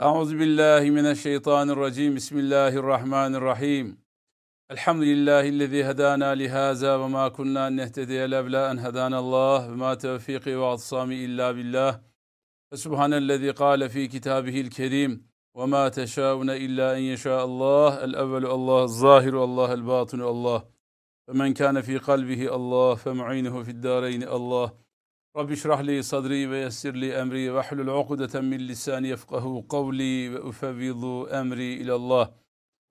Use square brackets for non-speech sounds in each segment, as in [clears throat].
Euzu billahi mineşşeytanirracim. Bismillahirrahmanirrahim. Elhamdülillahi'llezî hedâna lihâzâ ve mâ kunnâ nehtediye levlâ en hedânallah ve mâ tevfîkî ve atsâmi illâ billah. Ve subhanellezî kâle fî kitâbihil kerîm ve mâ teşâune illâ en yeşâallah. El evvelu Allah, zâhiru Allah, el bâtinu Allah. Ve men kâne fî kalbihi Allah, fe mu'inuhu fid dâreyni Allah. Rabbi şrah li sadri ve yessir li emri ve hlul ukdeten min lisani yefkahu kavli ve ufevvidu emri ilallah.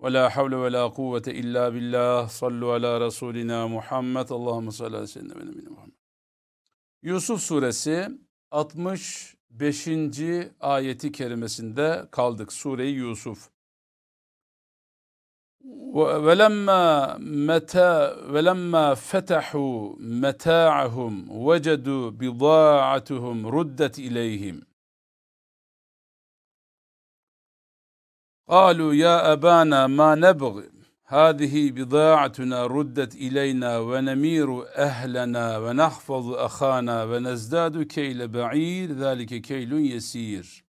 Ve la havle ve la kuvvete illa billah. Sallu ala Resulina Muhammed. Allahümme salli ala seyyidina ve nebine Muhammed. Yusuf suresi 65. ayeti kerimesinde kaldık. Sure-i Yusuf. ولما متى ولما فتحوا متاعهم وجدوا بضاعتهم ردت إليهم قالوا يا أبانا ما نبغي هذه بضاعتنا ردت إلينا ونمير أهلنا ونحفظ أخانا ونزداد كيل بعير ذلك كيل يسير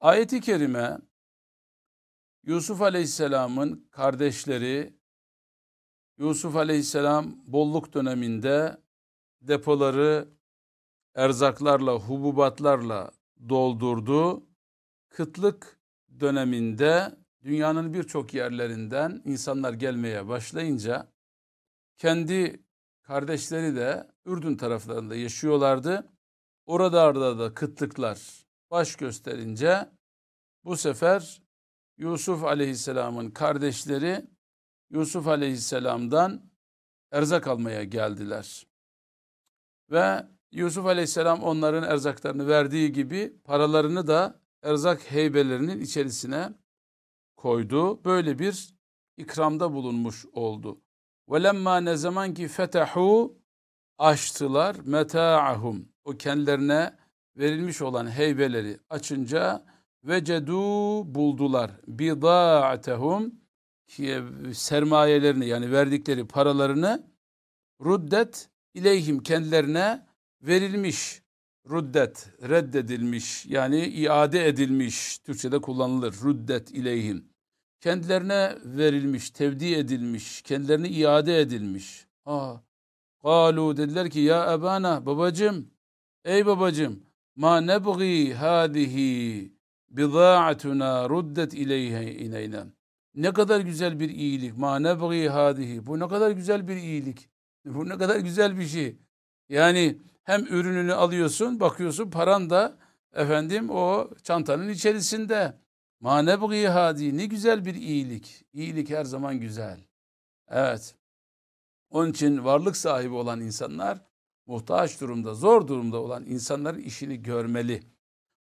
Ayeti kerime Yusuf Aleyhisselam'ın kardeşleri Yusuf Aleyhisselam bolluk döneminde depoları erzaklarla, hububatlarla doldurdu. Kıtlık döneminde dünyanın birçok yerlerinden insanlar gelmeye başlayınca kendi kardeşleri de Ürdün taraflarında yaşıyorlardı. Orada da kıtlıklar baş gösterince bu sefer Yusuf aleyhisselamın kardeşleri Yusuf aleyhisselamdan erzak almaya geldiler. Ve Yusuf aleyhisselam onların erzaklarını verdiği gibi paralarını da erzak heybelerinin içerisine koydu. Böyle bir ikramda bulunmuş oldu. Velemma ne zaman ki fetahu açtılar meta'ahum o kendilerine verilmiş olan heybeleri açınca vecedu buldular. Bida'atehum sermayelerini yani verdikleri paralarını ruddet ileyhim kendilerine verilmiş ruddet reddedilmiş yani iade edilmiş Türkçe'de kullanılır ruddet ileyhim. Kendilerine verilmiş tevdi edilmiş kendilerine iade edilmiş. Ha Kalu dediler ki ya ebana babacım ey babacım ma nebgi hadihi bidaatuna ruddet ileyhe ineyna. Ne kadar güzel bir iyilik. Ma nebgi hadihi. Bu ne kadar güzel bir iyilik. Bu ne kadar güzel bir şey. Yani hem ürününü alıyorsun, bakıyorsun paran da efendim o çantanın içerisinde. Ma nebgi hadi. Ne güzel bir iyilik. İyilik her zaman güzel. Evet. Onun için varlık sahibi olan insanlar muhtaç durumda, zor durumda olan insanların işini görmeli.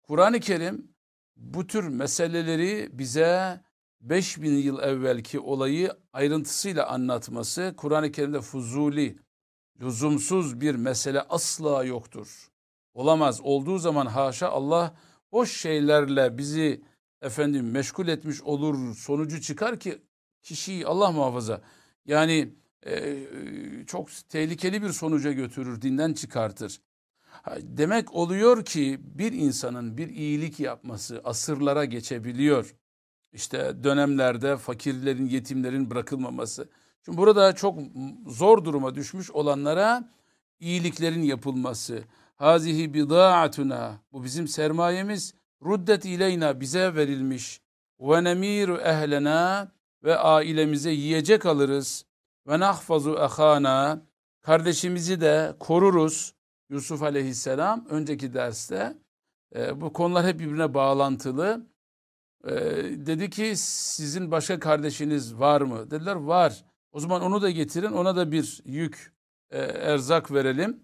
Kur'an-ı Kerim bu tür meseleleri bize 5000 yıl evvelki olayı ayrıntısıyla anlatması Kur'an-ı Kerim'de fuzuli, lüzumsuz bir mesele asla yoktur. Olamaz. Olduğu zaman haşa Allah boş şeylerle bizi efendim meşgul etmiş olur sonucu çıkar ki kişiyi Allah muhafaza yani e, çok tehlikeli bir sonuca götürür, dinden çıkartır. Demek oluyor ki bir insanın bir iyilik yapması asırlara geçebiliyor. İşte dönemlerde fakirlerin, yetimlerin bırakılmaması. Şimdi burada çok zor duruma düşmüş olanlara iyiliklerin yapılması. Hazihi bidaatuna bu bizim sermayemiz ruddet ileyna bize verilmiş. Ve nemiru ehlena ve ailemize yiyecek alırız. Ve nahfazu ahana kardeşimizi de koruruz. Yusuf aleyhisselam önceki derste e, bu konular hep birbirine bağlantılı. E, dedi ki sizin başka kardeşiniz var mı? Dediler var. O zaman onu da getirin ona da bir yük e, erzak verelim.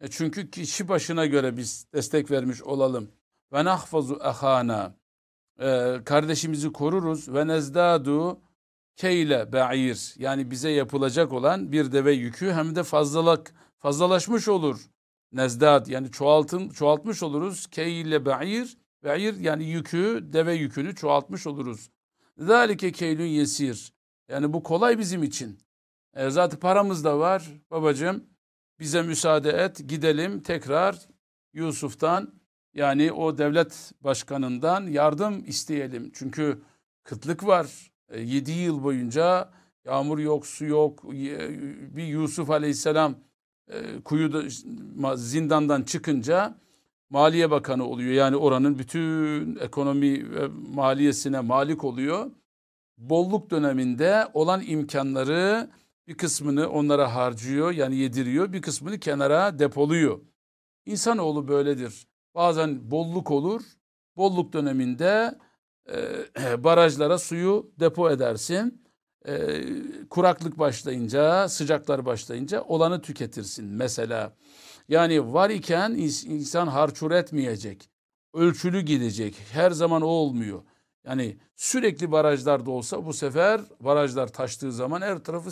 E, çünkü kişi başına göre biz destek vermiş olalım. Ve nahfazu ahana e, kardeşimizi koruruz ve nezdadu keyle ba'ir yani bize yapılacak olan bir deve yükü hem de fazlalık fazlalaşmış olur nezdat yani çoğaltın çoğaltmış oluruz. Key ile ba'ir ba'ir yani yükü deve yükünü çoğaltmış oluruz. Zalike keylün yesir. Yani bu kolay bizim için. E, zaten paramız da var babacığım. Bize müsaade et gidelim tekrar Yusuf'tan Yani o devlet başkanından yardım isteyelim. Çünkü kıtlık var. E, 7 yıl boyunca yağmur yok, su yok. Bir Yusuf Aleyhisselam e, kuyuda zindandan çıkınca Maliye Bakanı oluyor. Yani oranın bütün ekonomi ve maliyesine malik oluyor. Bolluk döneminde olan imkanları bir kısmını onlara harcıyor yani yediriyor. Bir kısmını kenara depoluyor. İnsanoğlu böyledir. Bazen bolluk olur. Bolluk döneminde e, [clears throat] barajlara suyu depo edersin. E, kuraklık başlayınca, sıcaklar başlayınca olanı tüketirsin mesela. Yani var iken insan harçur etmeyecek. Ölçülü gidecek. Her zaman o olmuyor. Yani sürekli barajlarda olsa bu sefer barajlar taştığı zaman her tarafı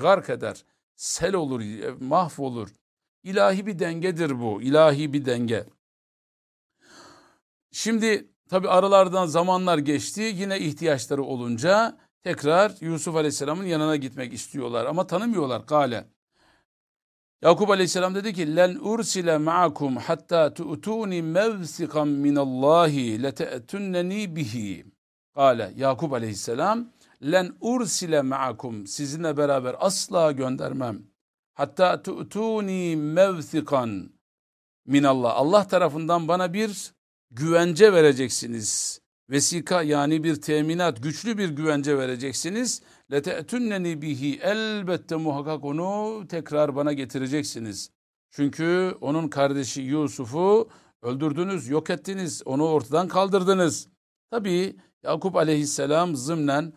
gark eder. Sel olur, e, mahvolur. İlahi bir dengedir bu. İlahi bir denge. Şimdi tabi aralardan zamanlar geçti. Yine ihtiyaçları olunca tekrar Yusuf Aleyhisselam'ın yanına gitmek istiyorlar ama tanımıyorlar. Kale. Yakup Aleyhisselam dedi ki len ursile ma'akum hatta tu'tuni mevsikan minallahi lete'tunneni bihi. Kale Yakup Aleyhisselam len ursile ma'akum sizinle beraber asla göndermem. Hatta tu'tuni mevsikan minallah. Allah tarafından bana bir güvence vereceksiniz. Vesika yani bir teminat, güçlü bir güvence vereceksiniz. Lete'tünneni bihi elbette muhakkak onu tekrar bana getireceksiniz. Çünkü onun kardeşi Yusuf'u öldürdünüz, yok ettiniz, onu ortadan kaldırdınız. Tabi Yakup aleyhisselam zımnen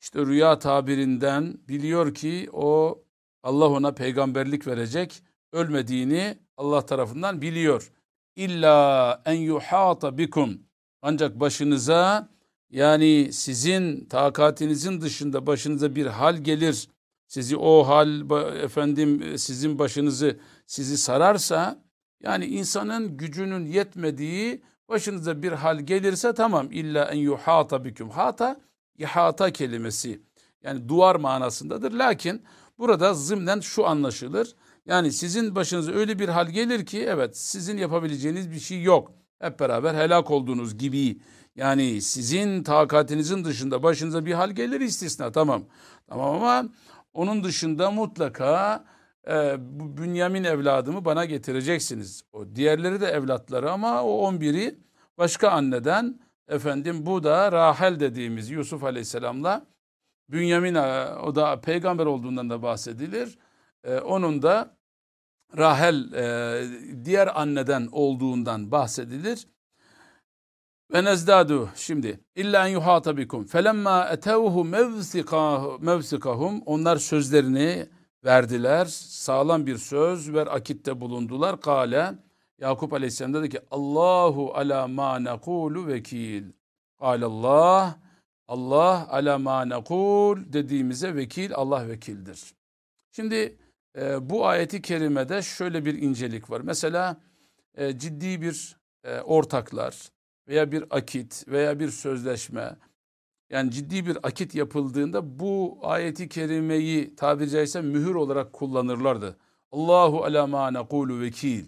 işte rüya tabirinden biliyor ki o Allah ona peygamberlik verecek, ölmediğini Allah tarafından biliyor. İlla en yuhata bikum ancak başınıza yani sizin takatinizin dışında başınıza bir hal gelir. Sizi o hal efendim sizin başınızı sizi sararsa yani insanın gücünün yetmediği başınıza bir hal gelirse tamam illa en yuhata biküm. Hata ihata kelimesi yani duvar manasındadır. Lakin burada zımnen şu anlaşılır. Yani sizin başınıza öyle bir hal gelir ki evet sizin yapabileceğiniz bir şey yok. Hep beraber helak olduğunuz gibi yani sizin takatinizin dışında başınıza bir hal gelir istisna tamam. Tamam ama onun dışında mutlaka e, bu Bünyamin evladımı bana getireceksiniz. O diğerleri de evlatları ama o 11'i başka anneden efendim bu da Rahel dediğimiz Yusuf Aleyhisselam'la Bünyamin e, o da peygamber olduğundan da bahsedilir. E, onun da Rahel e, diğer anneden olduğundan bahsedilir. Ve nezdadu şimdi illa en yuhata bikum felemma etevhu mevsikahum onlar sözlerini verdiler. Sağlam bir söz ver akitte bulundular. Kale Yakup Aleyhisselam dedi ki Allahu ala ma nekulu vekil. Kale Allah Allah ala ma nekul dediğimize vekil Allah vekildir. Şimdi e, bu ayeti kerimede şöyle bir incelik var. Mesela e, ciddi bir e, ortaklar veya bir akit veya bir sözleşme yani ciddi bir akit yapıldığında bu ayeti kerimeyi tabiri caizse mühür olarak kullanırlardı. Allahu ala ma nekulu vekil.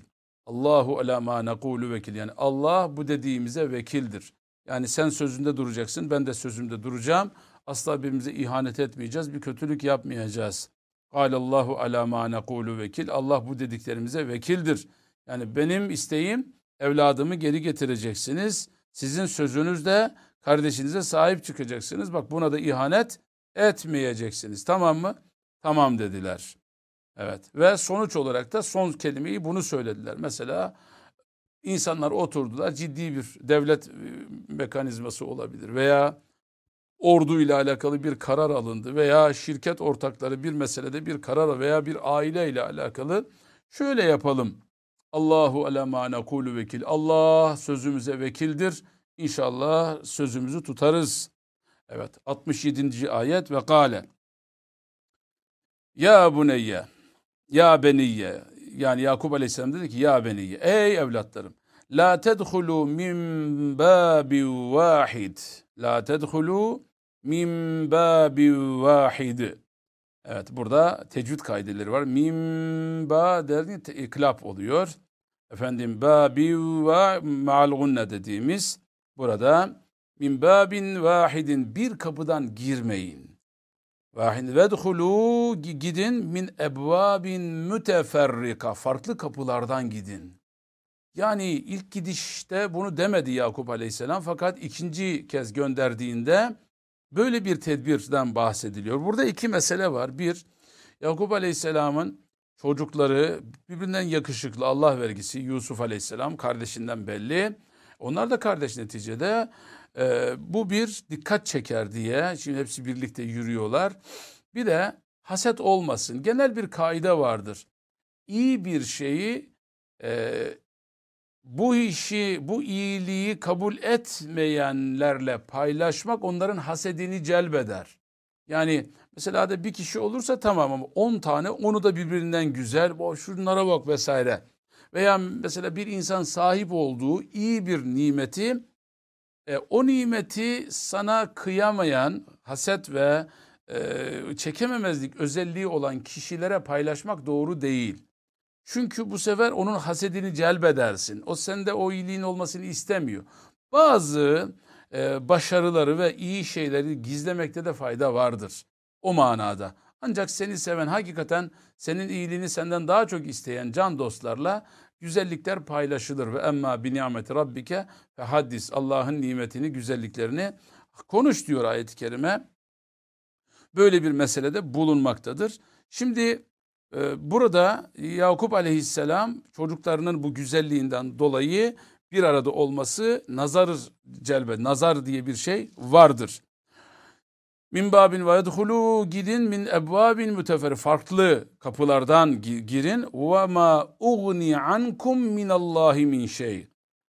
Allahu ala ma nekulu vekil. Yani Allah bu dediğimize vekildir. Yani sen sözünde duracaksın, ben de sözümde duracağım. Asla birbirimize ihanet etmeyeceğiz, bir kötülük yapmayacağız. Allahu ala ma nekulu vekil. Allah bu dediklerimize vekildir. Yani benim isteğim evladımı geri getireceksiniz. Sizin sözünüzde kardeşinize sahip çıkacaksınız. Bak buna da ihanet etmeyeceksiniz. Tamam mı? Tamam dediler. Evet ve sonuç olarak da son kelimeyi bunu söylediler. Mesela insanlar oturdular ciddi bir devlet e, mekanizması olabilir veya ordu ile alakalı bir karar alındı veya şirket ortakları bir meselede bir karar veya bir aile ile alakalı şöyle yapalım. Allahu ala ma nekulu vekil. Allah sözümüze vekildir. İnşallah sözümüzü tutarız. Evet 67. ayet ve kale. Ya buneyye, ya beniyye. Yani Yakup Aleyhisselam dedi ki ya beniyye. Ey evlatlarım. La tedhulu min babi vahid. La tedhulu min babi vahid. Evet burada tecvid kaideleri var. Mimba derdi iklap oluyor. efendim babi ve ma'al dediğimiz burada min babin vahidin bir kapıdan girmeyin. Vahid vedhulu gidin min ebvabin müteferrika farklı kapılardan gidin. Yani ilk gidişte bunu demedi Yakup Aleyhisselam fakat ikinci kez gönderdiğinde böyle bir tedbirden bahsediliyor. Burada iki mesele var. Bir, Yakup Aleyhisselam'ın çocukları birbirinden yakışıklı Allah vergisi Yusuf Aleyhisselam kardeşinden belli. Onlar da kardeş neticede. Ee, bu bir dikkat çeker diye. Şimdi hepsi birlikte yürüyorlar. Bir de haset olmasın. Genel bir kaide vardır. İyi bir şeyi e, bu işi, bu iyiliği kabul etmeyenlerle paylaşmak onların hasedini celbeder. Yani mesela da bir kişi olursa tamam ama on tane onu da birbirinden güzel, bu şunlara bak vesaire. Veya mesela bir insan sahip olduğu iyi bir nimeti, e, o nimeti sana kıyamayan haset ve e, çekememezlik özelliği olan kişilere paylaşmak doğru değil. Çünkü bu sefer onun hasedini celbedersin. O sende o iyiliğin olmasını istemiyor. Bazı e, başarıları ve iyi şeyleri gizlemekte de fayda vardır. O manada. Ancak seni seven hakikaten senin iyiliğini senden daha çok isteyen can dostlarla güzellikler paylaşılır ve emma bi rabbike ve haddis Allah'ın nimetini güzelliklerini konuş diyor ayet-i kerime. Böyle bir meselede bulunmaktadır. Şimdi burada Yakup aleyhisselam çocuklarının bu güzelliğinden dolayı bir arada olması nazar celbe, nazar diye bir şey vardır. Min babin ve yedhulu gidin min ebvabin mütefer farklı kapılardan girin ve ma ugni ankum min Allahi min şey.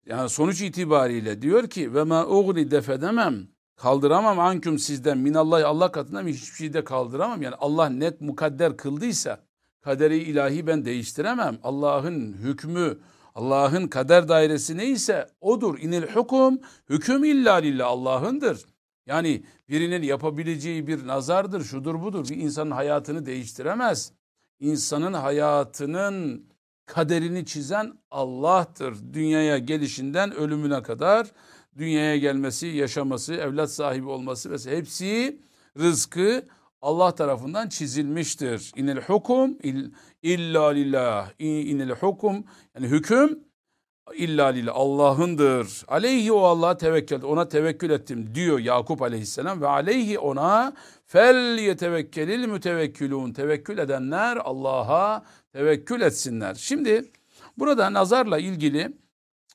Yani sonuç itibariyle diyor ki ve ma ugni defedemem kaldıramam ankum sizden min Allah Allah katından hiçbir şey de kaldıramam. Yani Allah net mukadder kıldıysa kaderi ilahi ben değiştiremem. Allah'ın hükmü, Allah'ın kader dairesi neyse odur. İnil hukum, hüküm illa lillah Allah'ındır. Yani birinin yapabileceği bir nazardır, şudur budur. Bir insanın hayatını değiştiremez. İnsanın hayatının kaderini çizen Allah'tır. Dünyaya gelişinden ölümüne kadar dünyaya gelmesi, yaşaması, evlat sahibi olması ve hepsi rızkı Allah tarafından çizilmiştir. İnel hukum illa lillah. İnel hukum yani hüküm illa lillah Allah'ındır. Aleyhi o Allah'a tevekkül ona tevekkül ettim diyor Yakup aleyhisselam ve aleyhi ona fel yetevekkelil mütevekkilun tevekkül edenler Allah'a tevekkül etsinler. Şimdi burada nazarla ilgili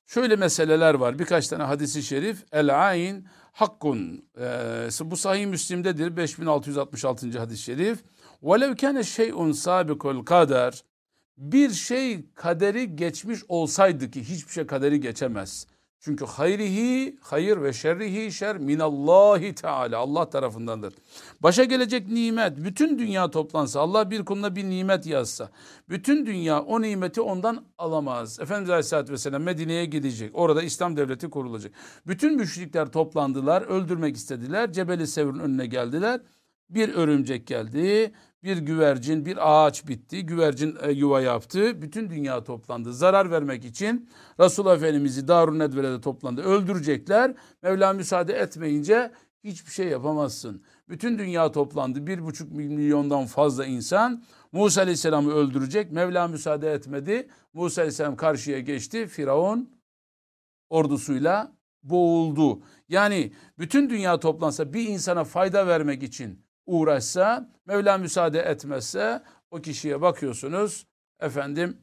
şöyle meseleler var. Birkaç tane hadisi şerif el ayn hakkun. Ee, bu sahih Müslim'dedir 5666. hadis-i şerif. Velev kâne şey'un sabikul kader. Bir şey kaderi geçmiş olsaydı ki hiçbir şey kaderi geçemez. Çünkü hayrihi, hayır ve şerrihi şer minallahi teala. Allah tarafındandır. Başa gelecek nimet, bütün dünya toplansa, Allah bir kuluna bir nimet yazsa, bütün dünya o nimeti ondan alamaz. Efendimiz Aleyhisselatü Vesselam Medine'ye gidecek. Orada İslam devleti kurulacak. Bütün müşrikler toplandılar, öldürmek istediler. Cebeli Sevr'in önüne geldiler. Bir örümcek geldi, bir güvercin, bir ağaç bitti. Güvercin e, yuva yaptı. Bütün dünya toplandı. Zarar vermek için Resulullah Efendimiz'i Darun Nedve'de toplandı. Öldürecekler. Mevla müsaade etmeyince hiçbir şey yapamazsın. Bütün dünya toplandı. Bir buçuk milyondan fazla insan Musa Aleyhisselam'ı öldürecek. Mevla müsaade etmedi. Musa Aleyhisselam karşıya geçti. Firavun ordusuyla boğuldu. Yani bütün dünya toplansa bir insana fayda vermek için uğraşsa, Mevla müsaade etmezse o kişiye bakıyorsunuz efendim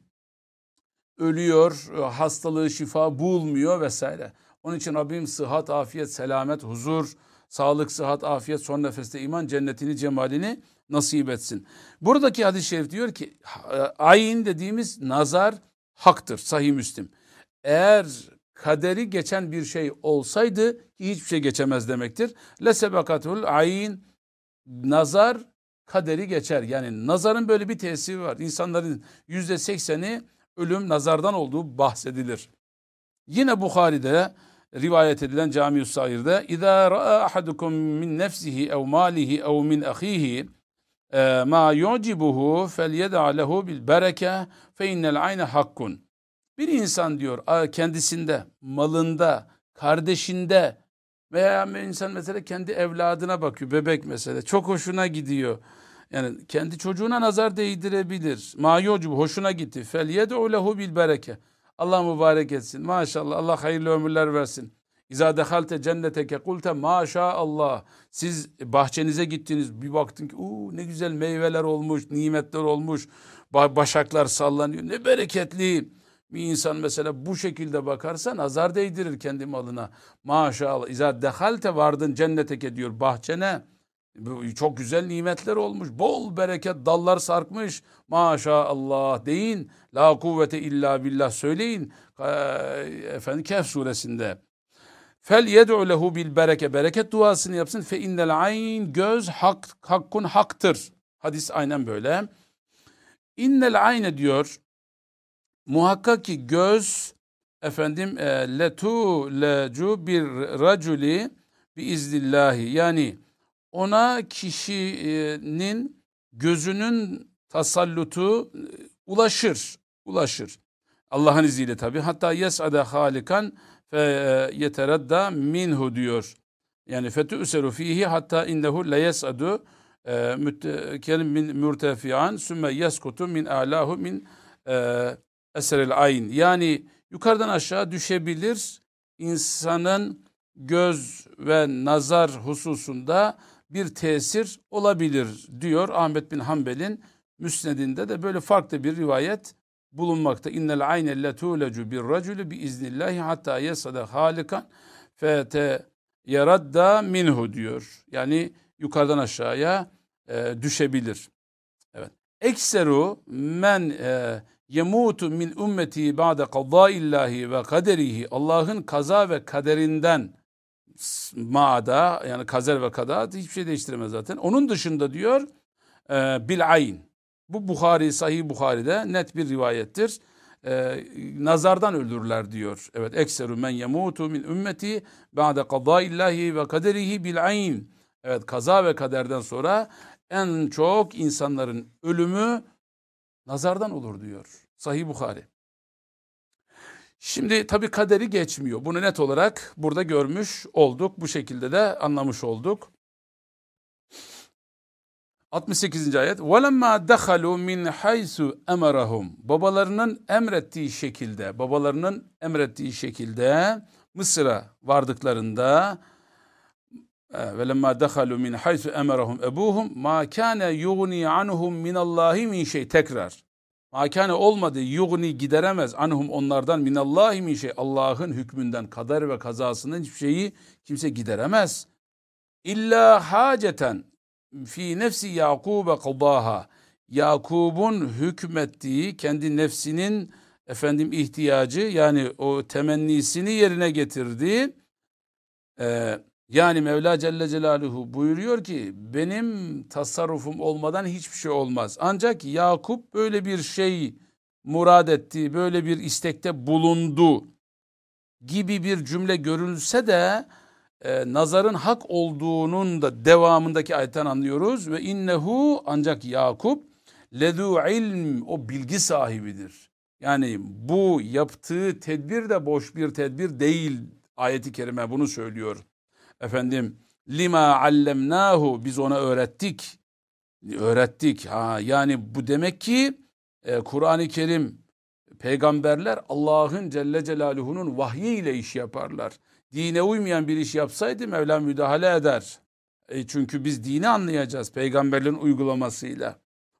ölüyor, hastalığı şifa bulmuyor vesaire. Onun için Rabbim sıhhat, afiyet, selamet, huzur, sağlık, sıhhat, afiyet, son nefeste iman, cennetini, cemalini nasip etsin. Buradaki hadis-i şerif diyor ki ayin dediğimiz nazar haktır. Sahih Müslim. Eğer kaderi geçen bir şey olsaydı hiçbir şey geçemez demektir. Le sebekatul ayin nazar kaderi geçer. Yani nazarın böyle bir tesiri var. İnsanların yüzde sekseni ölüm nazardan olduğu bahsedilir. Yine Bukhari'de rivayet edilen Cami-i Sair'de اِذَا رَأَى أَحَدُكُمْ مِنْ نَفْسِهِ اَوْ مَالِهِ اَوْ مِنْ أَخِيهِ مَا يُعْجِبُهُ فَلْيَدَعَ لَهُ بِالْبَرَكَةِ فَاِنَّ الْعَيْنَ حَقٌّ Bir insan diyor kendisinde, malında, kardeşinde veya insan mesela kendi evladına bakıyor. Bebek mesela çok hoşuna gidiyor. Yani kendi çocuğuna nazar değdirebilir. Mayocu hoşuna gitti. Fel yed'u lehu bil bereke. Allah mübarek etsin. Maşallah Allah hayırlı ömürler versin. İza dehalte cenneteke kulte maşallah. Siz bahçenize gittiniz bir baktın ki uu, ne güzel meyveler olmuş, nimetler olmuş. Başaklar sallanıyor. Ne bereketli. Bir insan mesela bu şekilde bakarsa nazar değdirir kendi malına. Maşallah. İza dehalte vardın cenneteke diyor bahçene. Çok güzel nimetler olmuş. Bol bereket dallar sarkmış. Maşallah deyin. La kuvvete illa billah söyleyin. Efendim Kehf suresinde. Fel yed'u lehu bil bereke. Bereket duasını yapsın. Fe innel ayn göz hak, hakkun haktır. Hadis aynen böyle. İnnel ayne diyor. Muhakkak ki göz efendim e, letu lecu bir raculi bi iznillahi yani ona kişinin gözünün tasallutu e, ulaşır. Ulaşır. Allah'ın izniyle tabi. Hatta yes'ada halikan fe yeteradda minhu diyor. Yani fetüseru fihi hatta innehu le yes'adu e, kelim min mürtefian sümme yeskutu min alahu min e, eserel ayn. Yani yukarıdan aşağı düşebilir. insanın göz ve nazar hususunda bir tesir olabilir diyor Ahmet bin Hanbel'in müsnedinde de böyle farklı bir rivayet bulunmakta. İnnel ayne letulecu bir racülü bi iznillahi hatta yesada halikan fete yaradda minhu diyor. Yani yukarıdan aşağıya e, düşebilir. Evet. Ekseru men e, yemutu min ümmeti ba'de kadaillahi ve kaderihi Allah'ın kaza ve kaderinden ma'da yani kazer ve kada hiçbir şey değiştiremez zaten. Onun dışında diyor e, bil ayn. Bu Bukhari, Sahih Bukhari'de net bir rivayettir. E, nazardan öldürürler diyor. Evet ekseru men yemutu min ümmeti ba'de kadaillahi ve kaderihi bil ayn. Evet kaza ve kaderden sonra en çok insanların ölümü nazardan olur diyor. Sahih Bukhari. Şimdi tabi kaderi geçmiyor. Bunu net olarak burada görmüş olduk. Bu şekilde de anlamış olduk. 68. ayet. وَلَمَّا دَخَلُوا مِنْ حَيْسُ اَمَرَهُمْ Babalarının emrettiği şekilde, babalarının emrettiği şekilde Mısır'a vardıklarında وَلَمَّا دَخَلُوا مِنْ حَيْسُ اَمَرَهُمْ اَبُوهُمْ مَا كَانَ يُغْنِي عَنْهُمْ مِنَ اللّٰهِ مِنْ şey Tekrar. Makane olmadı yugni gideremez anhum onlardan minallahi min şey Allah'ın hükmünden kader ve kazasının hiçbir şeyi kimse gideremez. İlla haceten fi nefsi Yakub'e kadaha. Yakub'un hükmettiği kendi nefsinin efendim ihtiyacı yani o temennisini yerine getirdi. Ee, yani Mevla Celle Celaluhu buyuruyor ki benim tasarrufum olmadan hiçbir şey olmaz. Ancak Yakup böyle bir şey murad etti, böyle bir istekte bulundu gibi bir cümle görülse de e, nazarın hak olduğunun da devamındaki ayetten anlıyoruz. Ve innehu ancak Yakup ledu ilm o bilgi sahibidir. Yani bu yaptığı tedbir de boş bir tedbir değil ayeti kerime bunu söylüyor efendim lima allemnahu biz ona öğrettik. Öğrettik. Ha yani bu demek ki e, Kur'an-ı Kerim peygamberler Allah'ın Celle Celaluhu'nun vahyiyle iş yaparlar. Dine uymayan bir iş yapsaydı Mevla müdahale eder. E, çünkü biz dini anlayacağız peygamberlerin uygulamasıyla.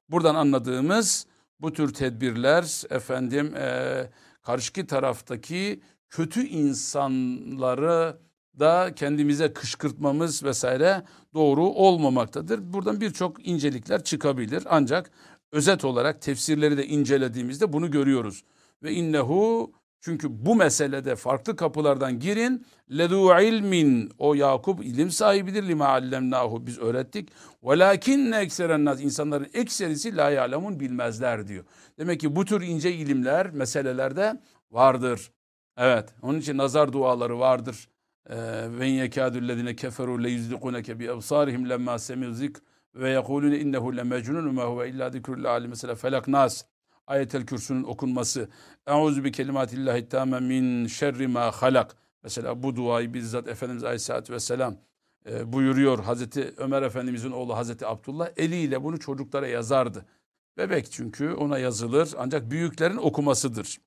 Buradan anladığımız bu tür tedbirler efendim e, karşıki taraftaki kötü insanları da kendimize kışkırtmamız vesaire doğru olmamaktadır. Buradan birçok incelikler çıkabilir. Ancak özet olarak tefsirleri de incelediğimizde bunu görüyoruz. Ve innehu çünkü bu meselede farklı kapılardan girin. Ledu ilmin o Yakup ilim sahibidir lima allemnahu biz öğrettik. Velakin ekseren nas insanların ekserisi la ya'lemun bilmezler diyor. Demek ki bu tür ince ilimler meselelerde vardır. Evet onun için nazar duaları vardır. Ee, ve yekâdüllezine keferu le yüzlikuneke bi ebsarihim lemma semi'u zikr ve yekulune innehu le mecnun ma huve illa zikrul alim mesela felak nas Ayetel Kürsü'nün okunması. Euzu bi kelimatillahi tamme min şerri ma halak. Mesela bu duayı bizzat Efendimiz Aleyhisselatü Vesselam e, buyuruyor. Hazreti Ömer Efendimizin oğlu Hazreti Abdullah eliyle bunu çocuklara yazardı. Bebek çünkü ona yazılır ancak büyüklerin okumasıdır.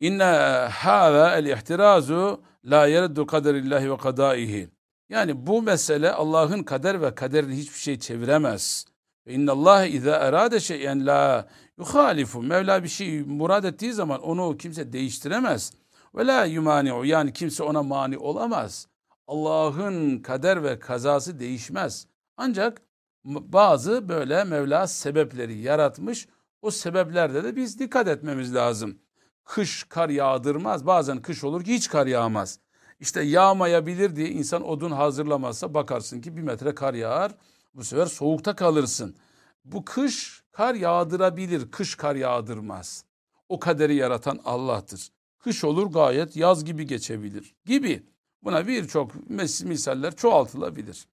İnne hâve el ihtirazu la yereddu kaderillahi ve kadaihi. Yani bu mesele Allah'ın kader ve kaderini hiçbir şey çeviremez. Ve innallâhe izâ erâde şeyen la yuhalifu. Mevla bir şey murad ettiği zaman onu kimse değiştiremez. Ve la yumani'u yani kimse ona mani olamaz. Allah'ın kader ve kazası değişmez. Ancak bazı böyle Mevla sebepleri yaratmış. O sebeplerde de biz dikkat etmemiz lazım. Kış kar yağdırmaz. Bazen kış olur ki hiç kar yağmaz. İşte yağmayabilir diye insan odun hazırlamazsa bakarsın ki bir metre kar yağar. Bu sefer soğukta kalırsın. Bu kış kar yağdırabilir, kış kar yağdırmaz. O kaderi yaratan Allah'tır. Kış olur gayet yaz gibi geçebilir gibi. Buna birçok misaller çoğaltılabilir.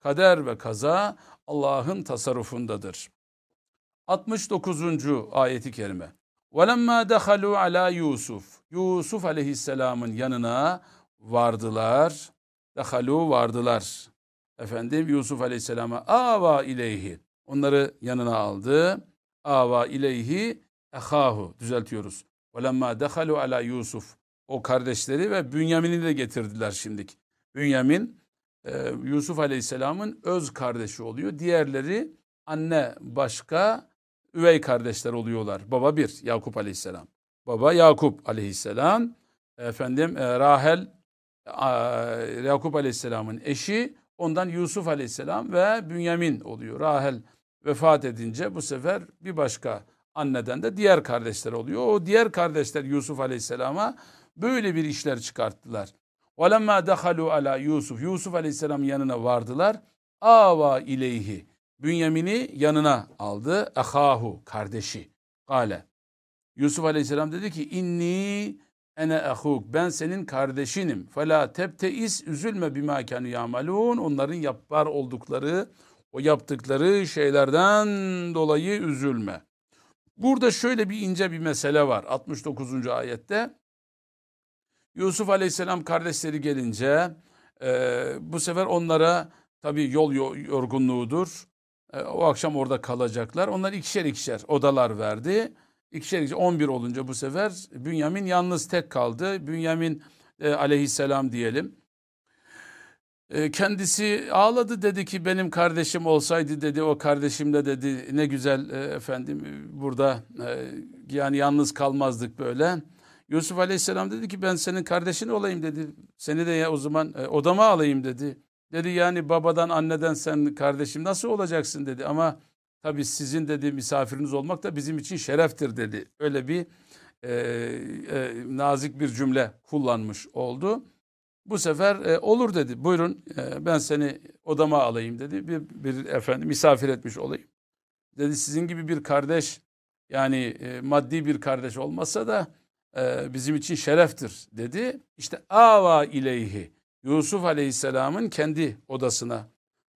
Kader ve kaza Allah'ın tasarrufundadır. 69. ayeti kerime. وَلَمَّا دَخَلُوا عَلَى Yusuf. Yusuf aleyhisselamın yanına vardılar. Dehalu vardılar. Efendim Yusuf aleyhisselama ava ileyhi. Onları yanına aldı. Ava ileyhi ehahu düzeltiyoruz. وَلَمَّا دَخَلُوا ala Yusuf. O kardeşleri ve Bünyamin'i de getirdiler şimdik. Bünyamin e, Yusuf aleyhisselamın öz kardeşi oluyor. Diğerleri anne başka üvey kardeşler oluyorlar. Baba bir Yakup aleyhisselam. Baba Yakup aleyhisselam. Efendim e, Rahel Yakup Aleyhisselam'ın eşi ondan Yusuf Aleyhisselam ve Bünyamin oluyor. Rahel vefat edince bu sefer bir başka anneden de diğer kardeşler oluyor. O diğer kardeşler Yusuf Aleyhisselam'a böyle bir işler çıkarttılar. وَلَمَّا دَخَلُوا ala Yusuf. Yusuf Aleyhisselam yanına vardılar. Ava ileyhi. Bünyamin'i yanına aldı. Ahahu kardeşi. Kale. Yusuf Aleyhisselam dedi ki inni ene ahuk ben senin kardeşinim. Fela tebteis üzülme bima kanu yamalun. Onların yapar oldukları o yaptıkları şeylerden dolayı üzülme. Burada şöyle bir ince bir mesele var 69. ayette. Yusuf Aleyhisselam kardeşleri gelince e, bu sefer onlara tabi yol yorgunluğudur. E, o akşam orada kalacaklar. Onlar ikişer ikişer odalar verdi. İkişer ikişer 11 olunca bu sefer Bünyamin yalnız tek kaldı. Bünyamin e, aleyhisselam diyelim. E, kendisi ağladı dedi ki benim kardeşim olsaydı dedi o kardeşim de dedi ne güzel e, efendim burada e, yani yalnız kalmazdık böyle. Yusuf aleyhisselam dedi ki ben senin kardeşin olayım dedi. Seni de ya o zaman e, odama alayım dedi. Dedi yani babadan anneden sen kardeşim nasıl olacaksın dedi ama Tabi sizin dedi misafiriniz olmak da bizim için şereftir dedi. Öyle bir e, e, nazik bir cümle kullanmış oldu. Bu sefer e, olur dedi. Buyurun e, ben seni odama alayım dedi. Bir, bir efendim misafir etmiş olayım. Dedi sizin gibi bir kardeş yani e, maddi bir kardeş olmasa da e, bizim için şereftir dedi. İşte ava ileyhi Yusuf Aleyhisselam'ın kendi odasına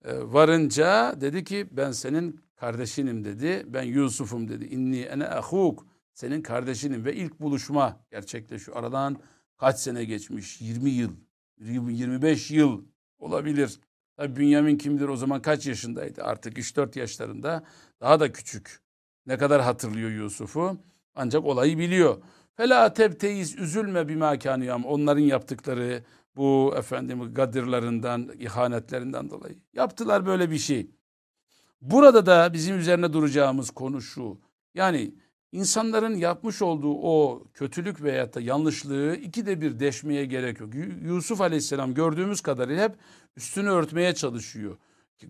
e, varınca dedi ki ben senin kardeşinim dedi. Ben Yusuf'um dedi. İnni ene ahuk. Senin kardeşinim ve ilk buluşma gerçekleşiyor. Aradan kaç sene geçmiş? 20 yıl, 25 yıl olabilir. Tabi Bünyamin kimdir o zaman kaç yaşındaydı? Artık 3-4 yaşlarında daha da küçük. Ne kadar hatırlıyor Yusuf'u? Ancak olayı biliyor. Fela tebteyiz üzülme bir makaniyam. Onların yaptıkları bu efendim gadirlarından, ihanetlerinden dolayı. Yaptılar böyle bir şey. Burada da bizim üzerine duracağımız konu şu. Yani insanların yapmış olduğu o kötülük veya da yanlışlığı iki de bir deşmeye gerek yok. Yusuf Aleyhisselam gördüğümüz kadarıyla hep üstünü örtmeye çalışıyor.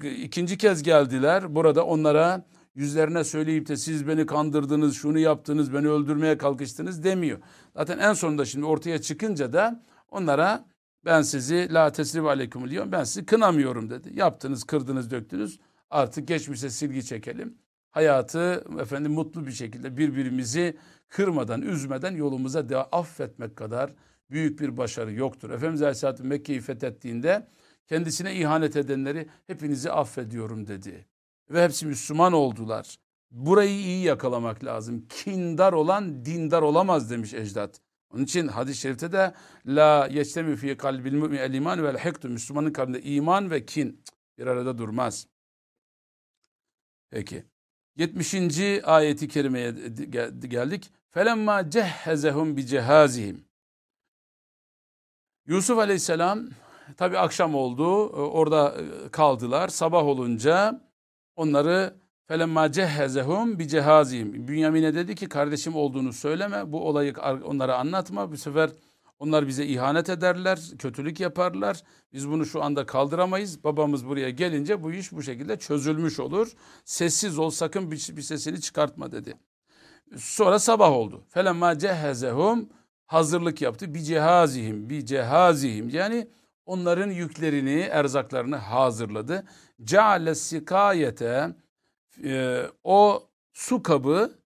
İkinci kez geldiler. Burada onlara yüzlerine söyleyip de siz beni kandırdınız, şunu yaptınız, beni öldürmeye kalkıştınız demiyor. Zaten en sonunda şimdi ortaya çıkınca da onlara ben sizi la tesrib aleyküm diyorum. Ben sizi kınamıyorum dedi. Yaptınız, kırdınız, döktünüz. Artık geçmişe silgi çekelim. Hayatı efendim mutlu bir şekilde birbirimizi kırmadan, üzmeden yolumuza devam affetmek kadar büyük bir başarı yoktur. Efendimiz Aleyhisselatü Mekke'yi fethettiğinde kendisine ihanet edenleri hepinizi affediyorum dedi. Ve hepsi Müslüman oldular. Burayı iyi yakalamak lazım. Kindar olan dindar olamaz demiş ecdat. Onun için hadis-i şerifte de la yeçtemi fi kalbil mümin el iman vel hiktu Müslümanın kalbinde iman ve kin bir arada durmaz. Peki. 70. ayeti kerimeye geldik. Felemma cehhezehum bi cehazihim. Yusuf Aleyhisselam tabi akşam oldu. Orada kaldılar. Sabah olunca onları Felemma cehhezehum bi cehazihim. Bünyamin'e dedi ki kardeşim olduğunu söyleme. Bu olayı onlara anlatma. Bu sefer onlar bize ihanet ederler, kötülük yaparlar. Biz bunu şu anda kaldıramayız. Babamız buraya gelince bu iş bu şekilde çözülmüş olur. Sessiz ol sakın bir, bir sesini çıkartma dedi. Sonra sabah oldu. Felemma cehhezehum hazırlık yaptı. Bir cehazihim, bir cehazihim. Yani onların yüklerini, erzaklarını hazırladı. Ceale sikayete e, o su kabı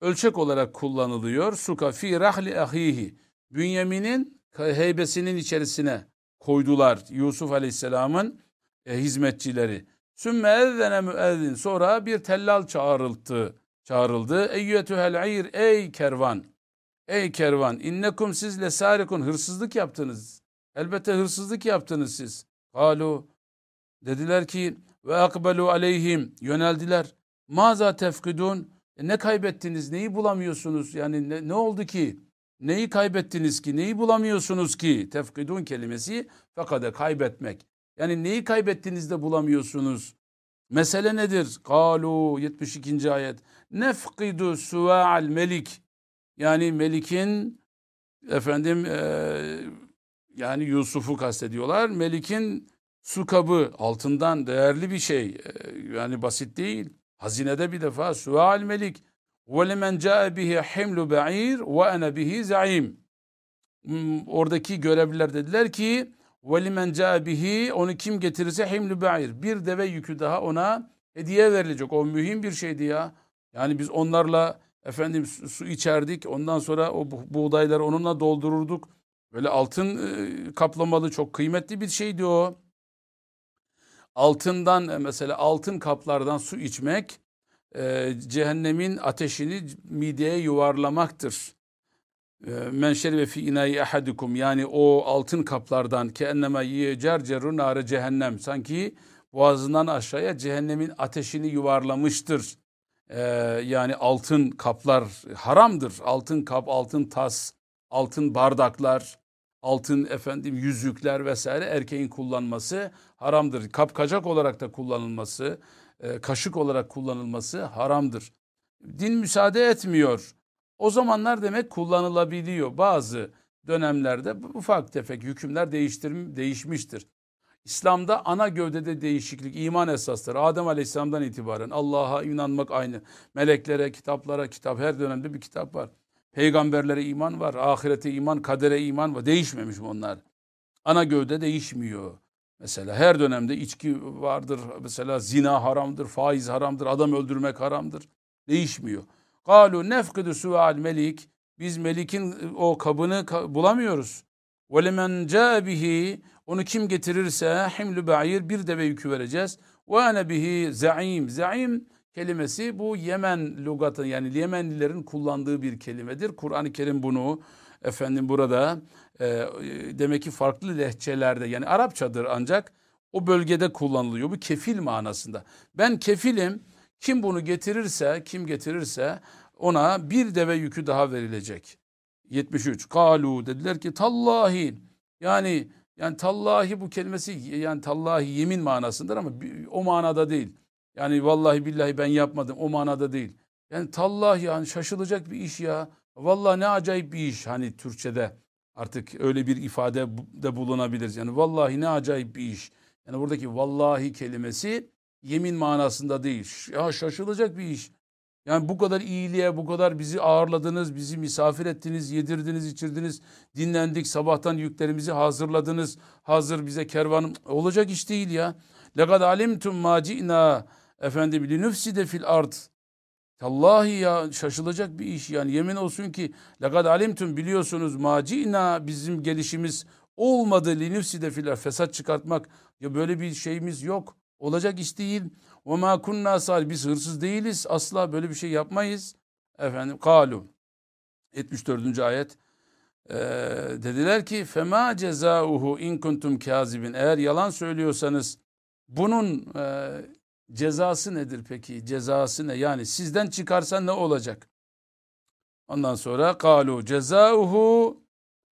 ölçek olarak kullanılıyor. Suka fi rahli ahihi. Bünyamin'in heybesinin içerisine koydular Yusuf Aleyhisselam'ın e, hizmetçileri. Sümme ezzene müezzin. Sonra bir tellal çağrıldı. Çağrıldı. Eyyetühel ayr ey kervan. Ey kervan innekum siz lesarikun hırsızlık yaptınız. Elbette hırsızlık yaptınız siz. Kalu dediler ki ve akbelu aleyhim. Yöneldiler. Maza tefkidun. E ne kaybettiniz? Neyi bulamıyorsunuz? Yani ne, ne oldu ki? Neyi kaybettiniz ki? Neyi bulamıyorsunuz ki? Tefkidun kelimesi fakat kaybetmek. Yani neyi kaybettiniz de bulamıyorsunuz? Mesele nedir? Kalu 72. ayet. Nefkidu suva'al melik. Yani melikin efendim e, yani Yusuf'u kastediyorlar. Melikin su kabı altından değerli bir şey e, yani basit değil Hazinede bir defa sual melik ve lemen ca'e bihi himlu ba'ir ve ene bihi zaim. Hmm, oradaki görevliler dediler ki ve lemen ca'e bihi onu kim getirirse himlu ba'ir. Bir deve yükü daha ona hediye verilecek. O mühim bir şeydi ya. Yani biz onlarla efendim su içerdik. Ondan sonra o buğdayları onunla doldururduk. Böyle altın kaplamalı çok kıymetli bir şeydi o altından e, mesela altın kaplardan su içmek e, cehennemin ateşini mideye yuvarlamaktır. E, Menşer ve fi inayi ahadukum yani o altın kaplardan ki enneme yecer cerun nare cehennem sanki boğazından aşağıya cehennemin ateşini yuvarlamıştır. Ee, yani altın kaplar haramdır. Altın kap, altın tas, altın bardaklar, altın efendim yüzükler vesaire erkeğin kullanması haramdır. Kapkacak olarak da kullanılması, e, kaşık olarak kullanılması haramdır. Din müsaade etmiyor. O zamanlar demek kullanılabiliyor. Bazı dönemlerde ufak tefek hükümler değiştir, değişmiştir. İslam'da ana gövdede değişiklik, iman esasları Adem Aleyhisselam'dan itibaren Allah'a inanmak aynı. Meleklere, kitaplara, kitap her dönemde bir kitap var. Peygamberlere iman var, ahirete iman, kadere iman var. Değişmemiş onlar. Ana gövde değişmiyor. Mesela her dönemde içki vardır. Mesela zina haramdır, faiz haramdır, adam öldürmek haramdır. Değişmiyor. Galu nefkidu sual melik. Biz melikin o kabını bulamıyoruz. Ve lemen bihi onu kim getirirse himlu ba'ir bir deve yükü vereceğiz. Ve ene bihi zaim. Zaim kelimesi bu Yemen lugatı yani Yemenlilerin kullandığı bir kelimedir. Kur'an-ı Kerim bunu efendim burada e, demek ki farklı lehçelerde yani Arapçadır ancak o bölgede kullanılıyor. Bu kefil manasında. Ben kefilim kim bunu getirirse kim getirirse ona bir deve yükü daha verilecek. 73. Kalu dediler ki tallahi yani yani tallahi bu kelimesi yani tallahi yemin manasındır ama o manada değil. Yani vallahi billahi ben yapmadım o manada değil. Yani tallah yani şaşılacak bir iş ya. Vallahi ne acayip bir iş hani Türkçe'de artık öyle bir ifade de bulunabilir. Yani vallahi ne acayip bir iş. Yani buradaki vallahi kelimesi yemin manasında değil. Ya şaşılacak bir iş. Yani bu kadar iyiliğe, bu kadar bizi ağırladınız, bizi misafir ettiniz, yedirdiniz, içirdiniz, dinlendik, sabahtan yüklerimizi hazırladınız. Hazır bize kervanım olacak iş değil ya. Lekad alimtum ma ci'na efendim linüfside fil ard. Tallahi ya şaşılacak bir iş yani yemin olsun ki lekad alimtum biliyorsunuz macina bizim gelişimiz olmadı linüfside fil ard. Fesat çıkartmak ya böyle bir şeyimiz yok. Olacak iş değil. Ve ma kunna sal biz hırsız değiliz. Asla böyle bir şey yapmayız. Efendim kalu 74. ayet ee, dediler ki fema cezauhu in kuntum kazibin eğer yalan söylüyorsanız bunun e, cezası nedir peki cezası ne yani sizden çıkarsa ne olacak ondan sonra kalu cezauhu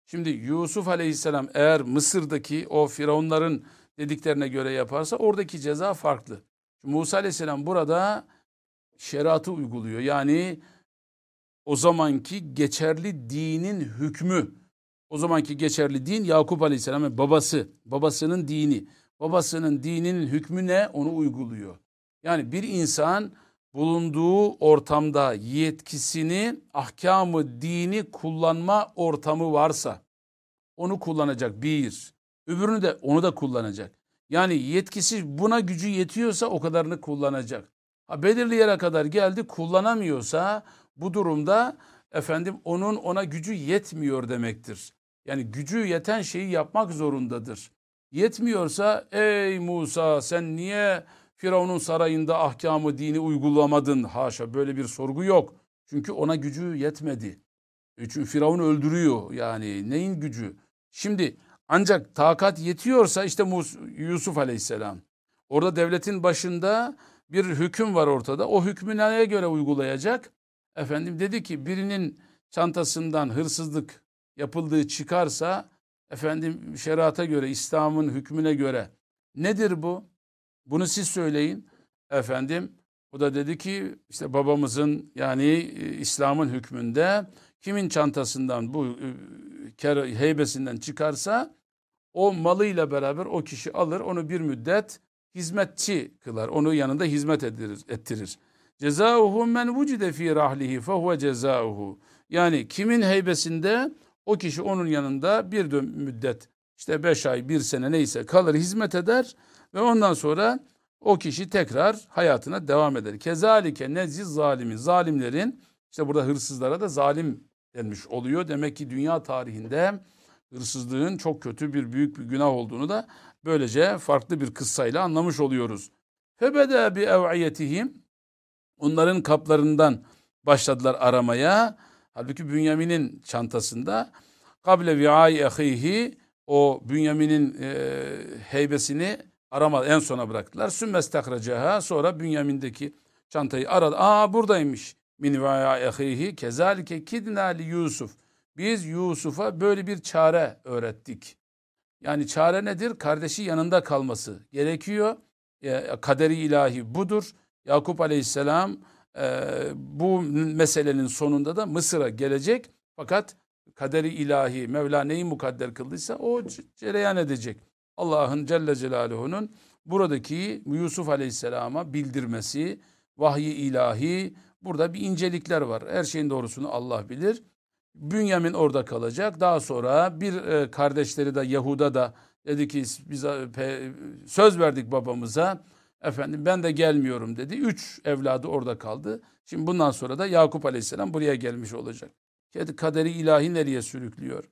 şimdi Yusuf aleyhisselam eğer Mısır'daki o firavunların dediklerine göre yaparsa oradaki ceza farklı Musa aleyhisselam burada şeriatı uyguluyor yani o zamanki geçerli dinin hükmü. O zamanki geçerli din Yakup Aleyhisselam'ın babası, babasının dini. Babasının dininin hükmü ne? Onu uyguluyor. Yani bir insan bulunduğu ortamda yetkisini, ahkamı, dini kullanma ortamı varsa onu kullanacak bir. Öbürünü de onu da kullanacak. Yani yetkisi buna gücü yetiyorsa o kadarını kullanacak. Ha, belirli yere kadar geldi kullanamıyorsa bu durumda efendim onun ona gücü yetmiyor demektir. Yani gücü yeten şeyi yapmak zorundadır. Yetmiyorsa ey Musa sen niye Firavun'un sarayında ahkamı dini uygulamadın? Haşa böyle bir sorgu yok. Çünkü ona gücü yetmedi. E, çünkü Firavun öldürüyor yani neyin gücü? Şimdi ancak takat yetiyorsa işte Yusuf aleyhisselam. Orada devletin başında bir hüküm var ortada. O hükmü neye göre uygulayacak? Efendim dedi ki birinin çantasından hırsızlık yapıldığı çıkarsa efendim şerata göre İslam'ın hükmüne göre nedir bu? Bunu siz söyleyin. Efendim o da dedi ki işte babamızın yani e, İslam'ın hükmünde kimin çantasından bu e, heybesinden çıkarsa o malıyla beraber o kişi alır onu bir müddet hizmetçi kılar. Onu yanında hizmet ettirir. ettirir. Cezauhu men vucide fi rahlihi fehuve cezauhu. Yani kimin heybesinde o kişi onun yanında bir müddet işte beş ay bir sene neyse kalır hizmet eder ve ondan sonra o kişi tekrar hayatına devam eder. Kezalike nezzi zalimi zalimlerin işte burada hırsızlara da zalim denmiş oluyor. Demek ki dünya tarihinde hırsızlığın çok kötü bir büyük bir günah olduğunu da böylece farklı bir kıssayla anlamış oluyoruz. Febede bi ev'iyetihim Onların kaplarından başladılar aramaya. Halbuki Bünyamin'in çantasında kable vi'ai ahihi o Bünyamin'in e, heybesini arama en sona bıraktılar. Sümmestakracaha sonra Bünyamin'deki çantayı aradı. Aa buradaymış. Min vi'ai ahihi kezalike kidna Yusuf. Biz Yusuf'a böyle bir çare öğrettik. Yani çare nedir? Kardeşi yanında kalması gerekiyor. Kaderi ilahi budur. Yakup Aleyhisselam e, bu meselenin sonunda da Mısır'a gelecek. Fakat kaderi ilahi Mevla neyi mukadder kıldıysa o cereyan edecek. Allah'ın Celle Celaluhu'nun buradaki Yusuf Aleyhisselam'a bildirmesi, vahyi ilahi burada bir incelikler var. Her şeyin doğrusunu Allah bilir. Bünyamin orada kalacak. Daha sonra bir e, kardeşleri de Yahuda da dedi ki biz söz verdik babamıza Efendim ben de gelmiyorum dedi. Üç evladı orada kaldı. Şimdi bundan sonra da Yakup Aleyhisselam buraya gelmiş olacak. Kaderi ilahi nereye sürüklüyor?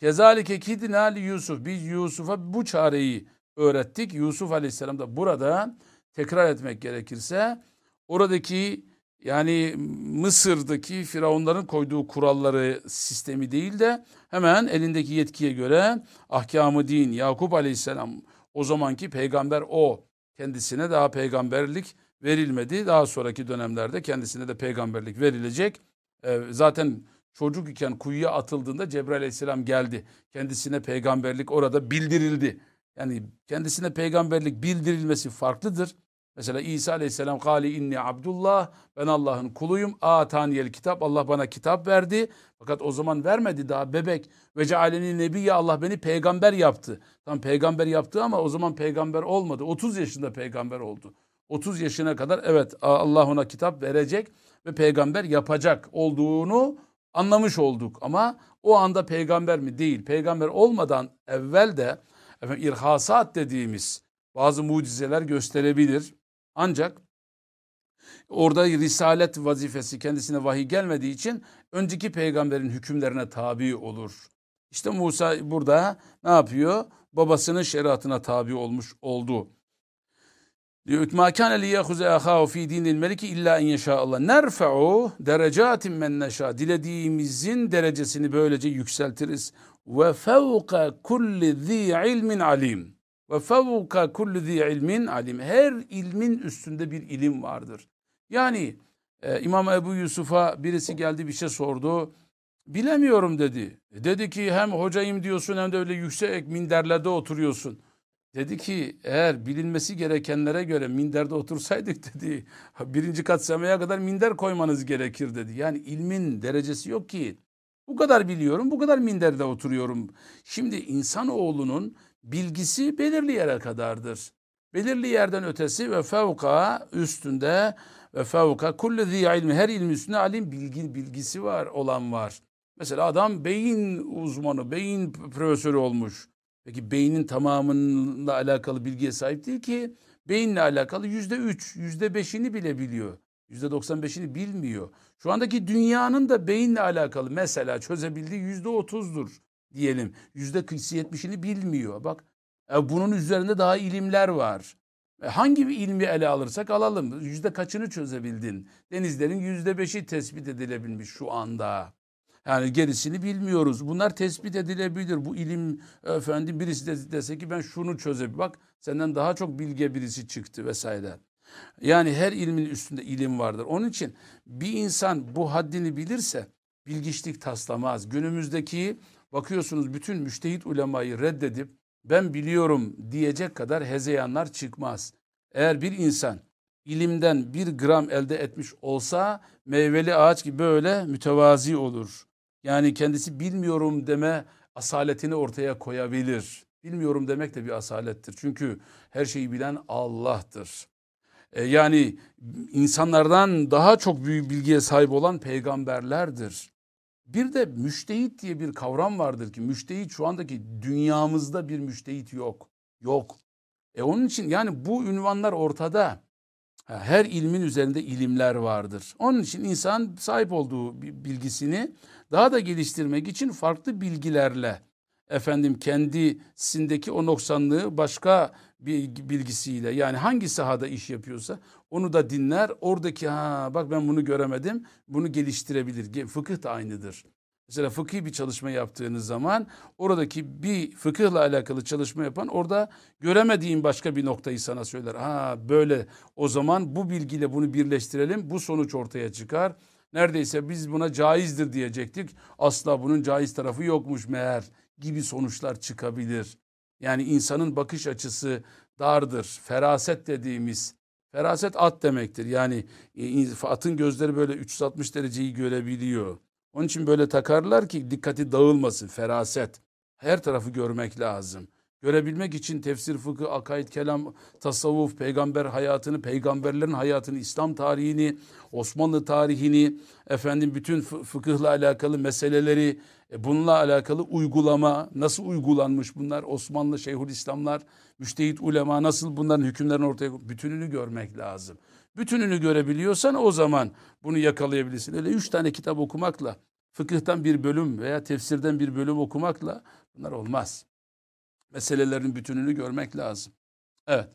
Kezalike kidina li Yusuf. Biz Yusuf'a bu çareyi öğrettik. Yusuf Aleyhisselam da burada tekrar etmek gerekirse oradaki yani Mısır'daki firavunların koyduğu kuralları sistemi değil de hemen elindeki yetkiye göre ahkamı din Yakup Aleyhisselam o zamanki peygamber o kendisine daha peygamberlik verilmedi. Daha sonraki dönemlerde kendisine de peygamberlik verilecek. Ee, zaten çocuk iken kuyuya atıldığında Cebrail aleyhisselam geldi. Kendisine peygamberlik orada bildirildi. Yani kendisine peygamberlik bildirilmesi farklıdır. Mesela İsa aleyhisselam kali inni abdullah ben Allah'ın kuluyum. Ataniyel kitap Allah bana kitap verdi. Fakat o zaman vermedi daha bebek. Ve cealeni nebiye Allah beni peygamber yaptı. Tam peygamber yaptı ama o zaman peygamber olmadı. 30 yaşında peygamber oldu. 30 yaşına kadar evet Allah ona kitap verecek ve peygamber yapacak olduğunu anlamış olduk. Ama o anda peygamber mi? Değil. Peygamber olmadan evvel de efendim, irhasat dediğimiz bazı mucizeler gösterebilir. Ancak orada risalet vazifesi kendisine vahiy gelmediği için önceki peygamberin hükümlerine tabi olur. İşte Musa burada ne yapıyor? Babasının şeriatına tabi olmuş oldu. مَا كَانَ لِيَخُزَ اَخَاهُ ف۪ي دِينِ الْمَلِكِ اِلَّا اِنْ يَشَاءَ اللّٰهِ نَرْفَعُ دَرَجَاتٍ مَنْ نَشَاء Dilediğimizin derecesini böylece yükseltiriz. Ve fevka kulli zi ilmin alim. Ve fevka kulli zi ilmin alim. Her ilmin üstünde bir ilim vardır. Yani e, İmam Ebu Yusuf'a birisi geldi bir şey sordu. Bilemiyorum dedi. E, dedi ki hem hocayım diyorsun hem de öyle yüksek minderlerde oturuyorsun. Dedi ki eğer bilinmesi gerekenlere göre minderde otursaydık [laughs] dedi birinci kat semaya kadar minder koymanız gerekir dedi. Yani ilmin derecesi yok ki. Bu kadar biliyorum bu kadar minderde oturuyorum. Şimdi insanoğlunun bilgisi belirli yere kadardır. Belirli yerden ötesi ve fevka üstünde ve fevka kulli zi ilmi her ilmi üstünde alim bilgi, bilgisi var olan var. Mesela adam beyin uzmanı, beyin profesörü olmuş. Peki beynin tamamıyla alakalı bilgiye sahip değil ki. Beyinle alakalı yüzde üç, yüzde beşini bile biliyor. Yüzde doksan beşini bilmiyor. Şu andaki dünyanın da beyinle alakalı mesela çözebildiği yüzde otuzdur diyelim. Yüzde yetmişini bilmiyor. Bak e, bunun üzerinde daha ilimler var. E, hangi bir ilmi ele alırsak alalım. Yüzde kaçını çözebildin? Denizlerin yüzde beşi tespit edilebilmiş şu anda. Yani gerisini bilmiyoruz. Bunlar tespit edilebilir. Bu ilim efendim birisi de dese ki ben şunu çözebilirim. Bak senden daha çok bilge birisi çıktı vesaire. Yani her ilmin üstünde ilim vardır. Onun için bir insan bu haddini bilirse bilgiçlik taslamaz. Günümüzdeki bakıyorsunuz bütün müştehit ulemayı reddedip ben biliyorum diyecek kadar hezeyanlar çıkmaz. Eğer bir insan ilimden bir gram elde etmiş olsa meyveli ağaç gibi böyle mütevazi olur. Yani kendisi bilmiyorum deme asaletini ortaya koyabilir. Bilmiyorum demek de bir asalettir. Çünkü her şeyi bilen Allah'tır. E, yani insanlardan daha çok büyük bilgiye sahip olan peygamberlerdir. Bir de müştehit diye bir kavram vardır ki müştehit şu andaki dünyamızda bir müştehit yok. Yok. E onun için yani bu ünvanlar ortada. Her ilmin üzerinde ilimler vardır. Onun için insan sahip olduğu bilgisini daha da geliştirmek için farklı bilgilerle efendim kendisindeki o noksanlığı başka bir bilgisiyle yani hangi sahada iş yapıyorsa onu da dinler. Oradaki ha bak ben bunu göremedim. Bunu geliştirebilir. Fıkıh da aynıdır. Mesela fıkhi bir çalışma yaptığınız zaman oradaki bir fıkıhla alakalı çalışma yapan orada göremediğin başka bir noktayı sana söyler. Ha böyle o zaman bu bilgiyle bunu birleştirelim bu sonuç ortaya çıkar. Neredeyse biz buna caizdir diyecektik. Asla bunun caiz tarafı yokmuş meğer gibi sonuçlar çıkabilir. Yani insanın bakış açısı dardır. Feraset dediğimiz feraset at demektir. Yani e, atın gözleri böyle 360 dereceyi görebiliyor. Onun için böyle takarlar ki dikkati dağılmasın. Feraset. Her tarafı görmek lazım. Görebilmek için tefsir, fıkıh, akaid, kelam, tasavvuf, peygamber hayatını, peygamberlerin hayatını, İslam tarihini, Osmanlı tarihini, efendim bütün fıkıhla alakalı meseleleri, e, bununla alakalı uygulama, nasıl uygulanmış bunlar, Osmanlı Şeyhül İslamlar, müştehit ulema nasıl bunların hükümlerini ortaya bütününü görmek lazım. Bütününü görebiliyorsan o zaman bunu yakalayabilirsin. Öyle üç tane kitap okumakla, fıkıhtan bir bölüm veya tefsirden bir bölüm okumakla bunlar olmaz. Meselelerin bütününü görmek lazım. Evet.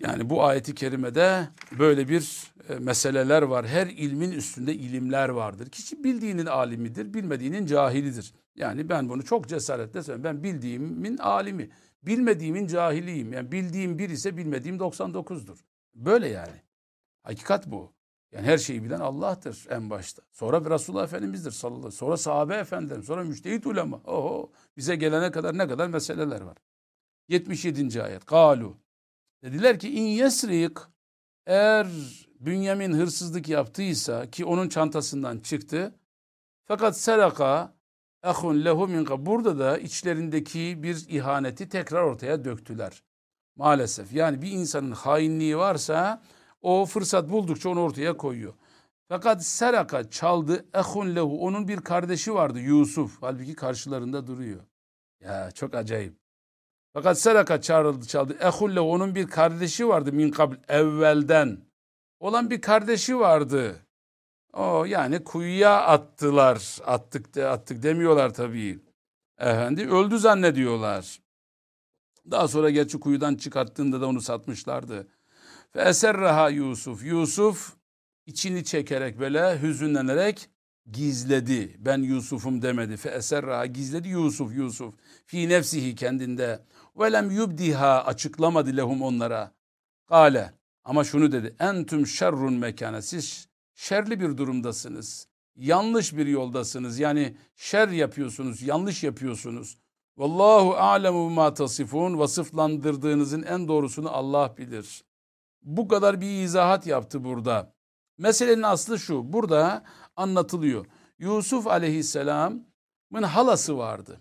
Yani bu ayeti kerimede böyle bir e, meseleler var. Her ilmin üstünde ilimler vardır. Kişi bildiğinin alimidir, bilmediğinin cahilidir. Yani ben bunu çok cesaretle söylüyorum. Ben bildiğimin alimi, bilmediğimin cahiliyim. Yani bildiğim bir ise bilmediğim 99'dur. Böyle yani. Hakikat bu. Yani her şeyi bilen Allah'tır en başta. Sonra Resulullah Efendimiz'dir sallallahu aleyhi ve sellem. Sonra sahabe efendilerim. Sonra müştehit ulema. Oho bize gelene kadar ne kadar meseleler var. 77. ayet. Kalu. Dediler ki in yesrik eğer Bünyamin hırsızlık yaptıysa ki onun çantasından çıktı. Fakat seraka ehun lehu min Burada da içlerindeki bir ihaneti tekrar ortaya döktüler. Maalesef. Yani bir insanın hainliği varsa o fırsat buldukça onu ortaya koyuyor. Fakat Seraka çaldı ehun lehu. Onun bir kardeşi vardı Yusuf. Halbuki karşılarında duruyor. Ya çok acayip. Fakat Seraka çağrıldı çaldı. Ehun lehu. Onun bir kardeşi vardı min kabl evvelden. Olan bir kardeşi vardı. O yani kuyuya attılar. Attık de attık demiyorlar tabii. Efendi öldü zannediyorlar. Daha sonra gerçi kuyudan çıkarttığında da onu satmışlardı. Fe eserraha Yusuf. Yusuf içini çekerek böyle hüzünlenerek gizledi. Ben Yusuf'um demedi. Fe eserraha gizledi Yusuf Yusuf. Fi nefsihi kendinde. Ve lem yubdiha açıklamadı lehum onlara. Kale ama şunu dedi. Entüm şerrun mekane. Siz şerli bir durumdasınız. Yanlış bir yoldasınız. Yani şer yapıyorsunuz, yanlış yapıyorsunuz. Vallahu alemu ma tasifun. Vasıflandırdığınızın en doğrusunu Allah bilir. Bu kadar bir izahat yaptı burada. Meselenin aslı şu. Burada anlatılıyor. Yusuf aleyhisselamın halası vardı.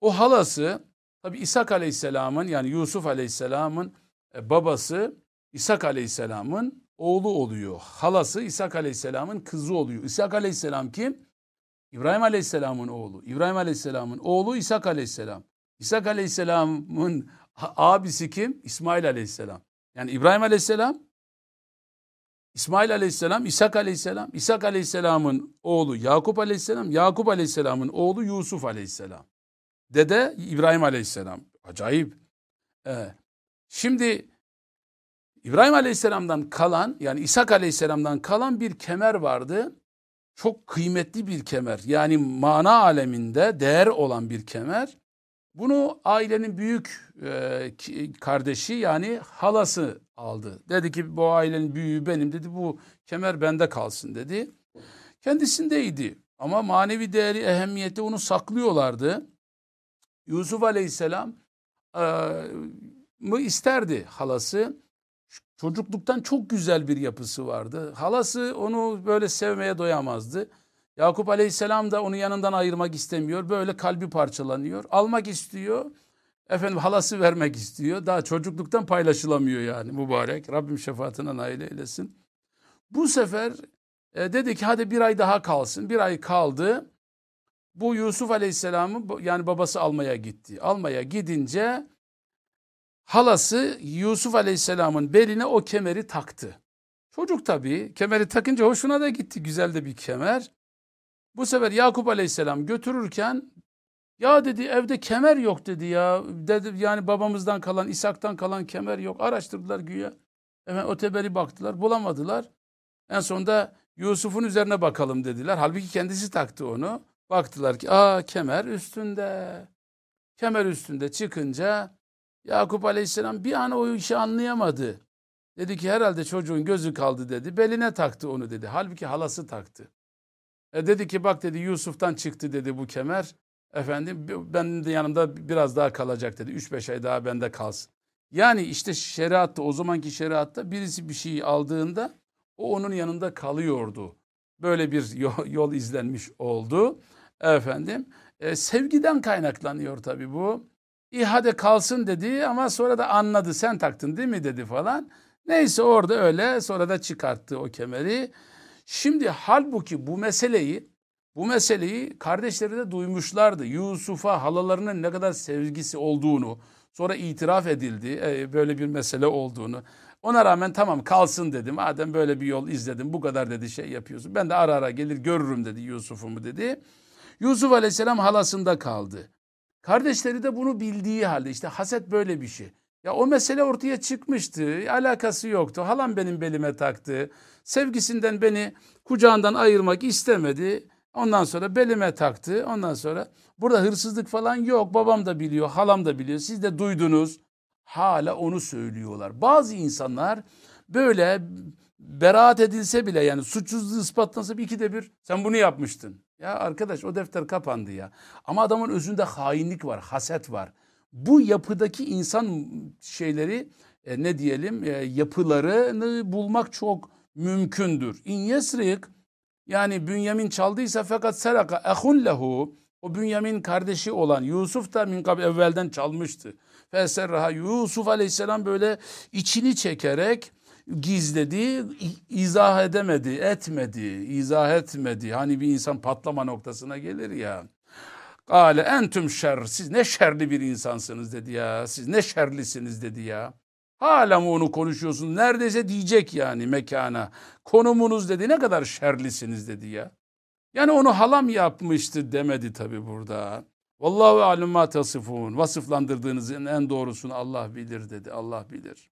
O halası tabi İshak aleyhisselamın yani Yusuf aleyhisselamın e, babası İshak aleyhisselamın oğlu oluyor. Halası İshak aleyhisselamın kızı oluyor. İshak aleyhisselam kim? İbrahim aleyhisselamın oğlu. İbrahim aleyhisselamın oğlu İshak aleyhisselam. İshak aleyhisselamın abisi kim? İsmail aleyhisselam. Yani İbrahim aleyhisselam, İsmail aleyhisselam, İshak aleyhisselam, İshak aleyhisselamın oğlu Yakup aleyhisselam, Yakup aleyhisselamın oğlu Yusuf aleyhisselam. Dede İbrahim aleyhisselam. Acayip. Ee, şimdi İbrahim aleyhisselamdan kalan yani İshak aleyhisselamdan kalan bir kemer vardı. Çok kıymetli bir kemer. Yani mana aleminde değer olan bir kemer. Bunu ailenin büyük e, kardeşi yani halası aldı. Dedi ki bu ailenin büyüğü benim dedi bu kemer bende kalsın dedi. Kendisindeydi ama manevi değeri ehemmiyeti onu saklıyorlardı. Yusuf aleyhisselam e, mı isterdi halası. Çocukluktan çok güzel bir yapısı vardı. Halası onu böyle sevmeye doyamazdı. Yakup Aleyhisselam da onu yanından ayırmak istemiyor. Böyle kalbi parçalanıyor. Almak istiyor. Efendim halası vermek istiyor. Daha çocukluktan paylaşılamıyor yani mübarek. Rabbim şefaatine nail eylesin. Bu sefer e, dedi ki hadi bir ay daha kalsın. Bir ay kaldı. Bu Yusuf Aleyhisselam'ı yani babası almaya gitti. Almaya gidince halası Yusuf Aleyhisselam'ın beline o kemeri taktı. Çocuk tabii kemeri takınca hoşuna da gitti. Güzel de bir kemer. Bu sefer Yakup Aleyhisselam götürürken ya dedi evde kemer yok dedi ya. Dedi yani babamızdan kalan, İshak'tan kalan kemer yok. Araştırdılar güya. Efendim öteberi baktılar, bulamadılar. En sonunda Yusuf'un üzerine bakalım dediler. Halbuki kendisi taktı onu. Baktılar ki aa kemer üstünde. Kemer üstünde çıkınca Yakup Aleyhisselam bir an o işi anlayamadı. Dedi ki herhalde çocuğun gözü kaldı dedi. Beline taktı onu dedi. Halbuki halası taktı. E dedi ki bak dedi Yusuf'tan çıktı dedi bu kemer. Efendim benim de yanımda biraz daha kalacak dedi. 3-5 ay daha bende kalsın. Yani işte şeriatta o zamanki şeriatta birisi bir şeyi aldığında o onun yanında kalıyordu. Böyle bir [laughs] yol, izlenmiş oldu. Efendim e, sevgiden kaynaklanıyor tabii bu. İhade kalsın dedi ama sonra da anladı sen taktın değil mi dedi falan. Neyse orada öyle sonra da çıkarttı o kemeri. Şimdi halbuki bu meseleyi bu meseleyi kardeşleri de duymuşlardı. Yusuf'a halalarının ne kadar sevgisi olduğunu, sonra itiraf edildi e, böyle bir mesele olduğunu. Ona rağmen tamam kalsın dedim. Madem böyle bir yol izledim bu kadar dedi şey yapıyorsun. Ben de ara ara gelir görürüm dedi Yusuf'umu dedi. Yusuf aleyhisselam halasında kaldı. Kardeşleri de bunu bildiği halde işte haset böyle bir şey. Ya o mesele ortaya çıkmıştı. Alakası yoktu. Halam benim belime taktı. Sevgisinden beni kucağından ayırmak istemedi. Ondan sonra belime taktı. Ondan sonra burada hırsızlık falan yok. Babam da biliyor, halam da biliyor. Siz de duydunuz. Hala onu söylüyorlar. Bazı insanlar böyle beraat edilse bile yani suçsuzluğu ispatlansa bir ikide bir sen bunu yapmıştın. Ya arkadaş o defter kapandı ya. Ama adamın özünde hainlik var, haset var. Bu yapıdaki insan şeyleri e, ne diyelim e, yapılarını bulmak çok mümkündür. İn yesrik yani Bünyamin çaldıysa fakat seraka ehun lehu o Bünyamin kardeşi olan Yusuf da min evvelden çalmıştı. Feserraha Yusuf aleyhisselam böyle içini çekerek gizledi, izah edemedi, etmedi, izah etmedi. Hani bir insan patlama noktasına gelir ya. Kale entüm şer, siz ne şerli bir insansınız dedi ya, siz ne şerlisiniz dedi ya. Hala mı onu konuşuyorsunuz? Neredeyse diyecek yani mekana. Konumunuz dedi ne kadar şerlisiniz dedi ya. Yani onu halam yapmıştı demedi tabi burada. Vallahu alem ma tasifun. Vasıflandırdığınızın en doğrusunu Allah bilir dedi. Allah bilir.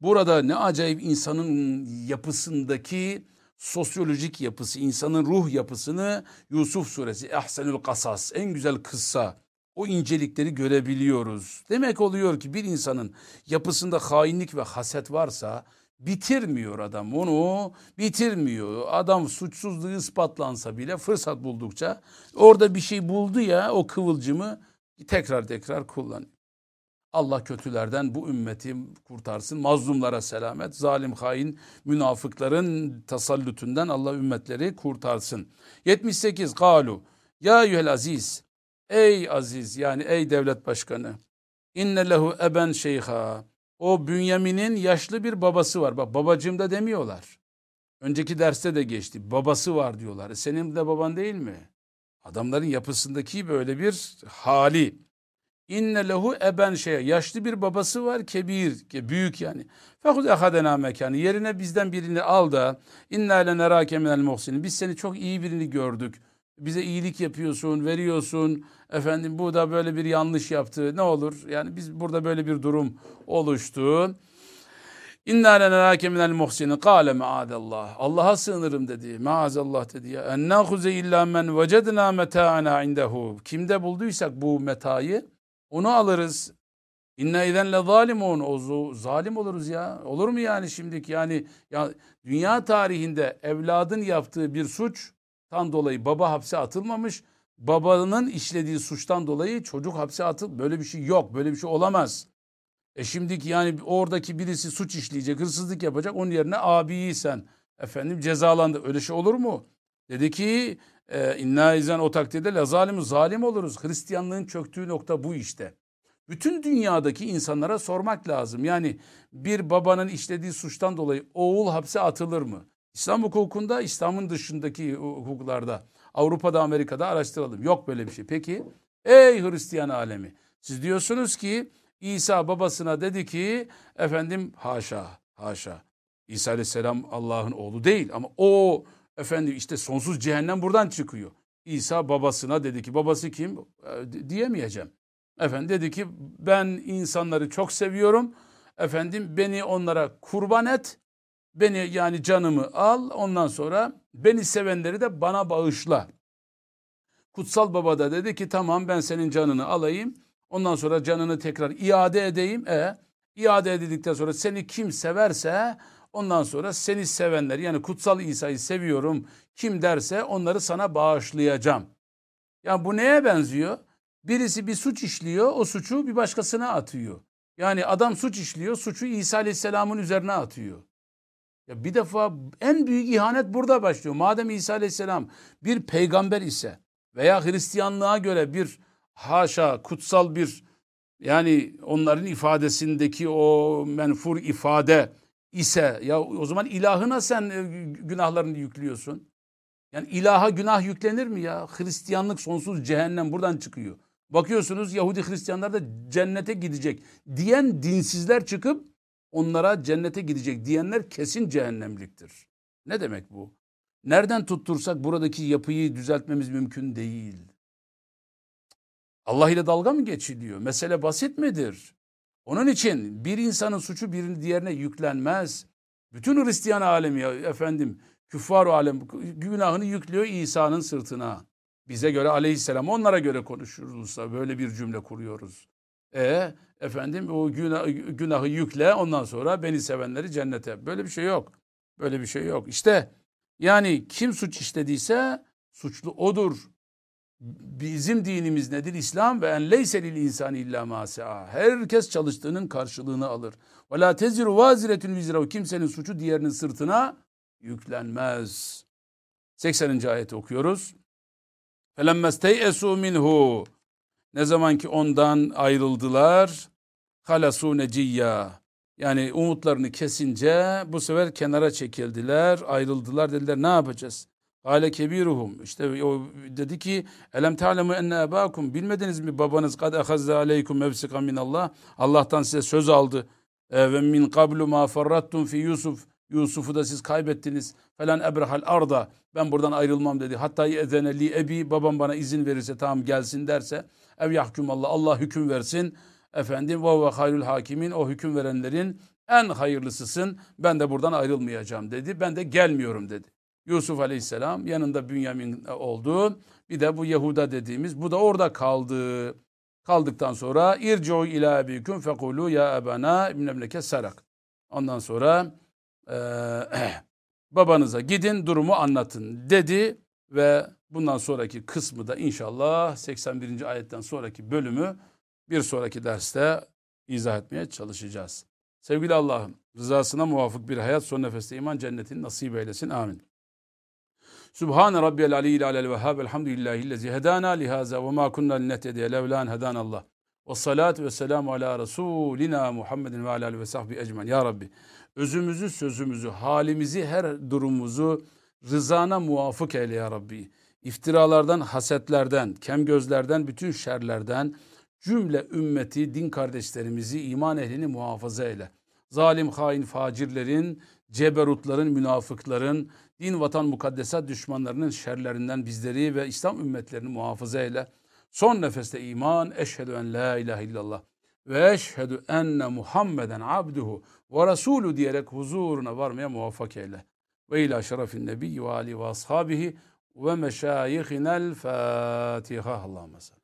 Burada ne acayip insanın yapısındaki sosyolojik yapısı, insanın ruh yapısını Yusuf suresi Ehsenül Kasas en güzel kıssa o incelikleri görebiliyoruz. Demek oluyor ki bir insanın yapısında hainlik ve haset varsa bitirmiyor adam onu bitirmiyor. Adam suçsuzluğu ispatlansa bile fırsat buldukça orada bir şey buldu ya o kıvılcımı tekrar tekrar kullanıyor. Allah kötülerden bu ümmeti kurtarsın. Mazlumlara selamet. Zalim hain münafıkların tasallutundan Allah ümmetleri kurtarsın. 78 Galu Ya yühel aziz Ey aziz yani ey devlet başkanı İnne lehu eben şeyha o Bünyamin'in yaşlı bir babası var. Bak babacığım da demiyorlar. Önceki derste de geçti. Babası var diyorlar. E senin de baban değil mi? Adamların yapısındaki böyle bir hali. İnne lehu eben şeye. Yaşlı bir babası var kebir. Büyük yani. Fekuz ehadena mekanı. Yerine bizden birini al da inna le nerake minel muhsinin. Biz seni çok iyi birini gördük. Bize iyilik yapıyorsun, veriyorsun. Efendim bu da böyle bir yanlış yaptı. Ne olur? Yani biz burada böyle bir durum oluştu. İnna lenarake minel muhsinin. Kale maadallah. Allah'a sığınırım dedi. Maazallah dedi ya. En nahuze illa men vecedna meta'ana indehu. Kimde bulduysak bu metayı onu alırız. İnna iden le zalimun. O zalim oluruz ya. Olur mu yani şimdiki yani ya dünya tarihinde evladın yaptığı bir suçtan dolayı baba hapse atılmamış. Babanın işlediği suçtan dolayı çocuk hapse atıl böyle bir şey yok. Böyle bir şey olamaz. E şimdiki yani oradaki birisi suç işleyecek, hırsızlık yapacak. Onun yerine abiyi sen efendim cezalandı. Öyle şey olur mu? Dedi ki e, inna izen o takdirde la zalimu zalim oluruz. Hristiyanlığın çöktüğü nokta bu işte. Bütün dünyadaki insanlara sormak lazım. Yani bir babanın işlediği suçtan dolayı oğul hapse atılır mı? İslam hukukunda, İslam'ın dışındaki hukuklarda, Avrupa'da, Amerika'da araştıralım. Yok böyle bir şey. Peki, ey Hristiyan alemi, siz diyorsunuz ki İsa babasına dedi ki efendim haşa, haşa. İsa aleyhisselam Allah'ın oğlu değil ama o efendim işte sonsuz cehennem buradan çıkıyor. İsa babasına dedi ki babası kim? E, diyemeyeceğim. Efendim dedi ki ben insanları çok seviyorum. Efendim beni onlara kurban et. Beni yani canımı al. Ondan sonra beni sevenleri de bana bağışla. Kutsal baba da dedi ki tamam ben senin canını alayım. Ondan sonra canını tekrar iade edeyim. E iade edildikten sonra seni kim severse ondan sonra seni sevenler yani kutsal İsa'yı seviyorum kim derse onları sana bağışlayacağım. Yani bu neye benziyor? Birisi bir suç işliyor, o suçu bir başkasına atıyor. Yani adam suç işliyor, suçu İsa Aleyhisselam'ın üzerine atıyor. Ya bir defa en büyük ihanet burada başlıyor. Madem İsa Aleyhisselam bir peygamber ise veya Hristiyanlığa göre bir haşa kutsal bir yani onların ifadesindeki o menfur ifade ise ya o zaman ilahına sen e, günahlarını yüklüyorsun. Yani ilaha günah yüklenir mi ya? Hristiyanlık sonsuz cehennem buradan çıkıyor. Bakıyorsunuz Yahudi Hristiyanlar da cennete gidecek diyen dinsizler çıkıp onlara cennete gidecek diyenler kesin cehennemliktir. Ne demek bu? Nereden tuttursak buradaki yapıyı düzeltmemiz mümkün değil. Allah ile dalga mı geçiliyor? Mesele basit midir? Onun için bir insanın suçu birinin diğerine yüklenmez. Bütün Hristiyan alemi efendim küffar alem günahını yüklüyor İsa'nın sırtına. Bize göre aleyhisselam onlara göre konuşuruzsa böyle bir cümle kuruyoruz. E efendim o günah, günahı yükle ondan sonra beni sevenleri cennete. Böyle bir şey yok. Böyle bir şey yok. İşte yani kim suç işlediyse suçlu odur. Bizim dinimiz nedir? İslam ve en leyse lil insani illa ma Herkes çalıştığının karşılığını alır. Ve la teziru vaziretun vizra. Kimsenin suçu diğerinin sırtına yüklenmez. 80. ayeti okuyoruz. Felemmestey'esu minhu. Ne zaman ki ondan ayrıldılar. Halasu neciyya. Yani umutlarını kesince bu sefer kenara çekildiler, ayrıldılar dediler ne yapacağız? Kale kebiruhum. İşte o dedi ki elem ta'lemu enne ebakum bilmediniz mi babanız kad ahazza aleykum mevsika min Allah. Allah'tan size söz aldı. E, ve min qablu ma farrattum fi Yusuf. Yusuf'u da siz kaybettiniz. Falan ebrahal arda. Ben buradan ayrılmam dedi. Hatta ezene li ebi babam bana izin verirse tamam gelsin derse ev yahkum Allah Allah hüküm versin. Efendim ve hayrul hakimin o hüküm verenlerin En hayırlısısın. Ben de buradan ayrılmayacağım dedi. Ben de gelmiyorum dedi. Yusuf Aleyhisselam yanında Bünyamin oldu. Bir de bu Yahuda dediğimiz bu da orada kaldı. Kaldıktan sonra ircu ila abiküm fekulu ya ebana ibnemleke sarak. Ondan sonra eee [clears throat] babanıza gidin durumu anlatın dedi ve bundan sonraki kısmı da inşallah 81. ayetten sonraki bölümü bir sonraki derste izah etmeye çalışacağız. Sevgili Allah'ım rızasına muvafık bir hayat son nefeste iman cennetini nasip eylesin. Amin. Subhan rabbiyal aliyyil alel vehhab elhamdülillahi'llezî hedâna lihaza ve mâ kunnâ linehtediye levlân hedânallah. Ve salatu ve selamu ala Resulina Muhammedin ve ala ve sahbihi ecmen. Ya Rabbi özümüzü, sözümüzü, halimizi, her durumumuzu rızana muvafık eyle ya Rabbi. İftiralardan, hasetlerden, kem gözlerden, bütün şerlerden cümle ümmeti, din kardeşlerimizi, iman ehlini muhafaza eyle. Zalim, hain, facirlerin, ceberutların, münafıkların, din, vatan, mukaddesat düşmanlarının şerlerinden bizleri ve İslam ümmetlerini muhafaza eyle. Son nefeste iman, eşhedü en la ilahe illallah ve eşhedü enne Muhammeden abduhu ve resulü diyerek huzuruna varmaya muvaffak eyle. Ve ila şerefin nebiyyi ve ali ve ashabihi ve meşayihinel Fatiha. Salli.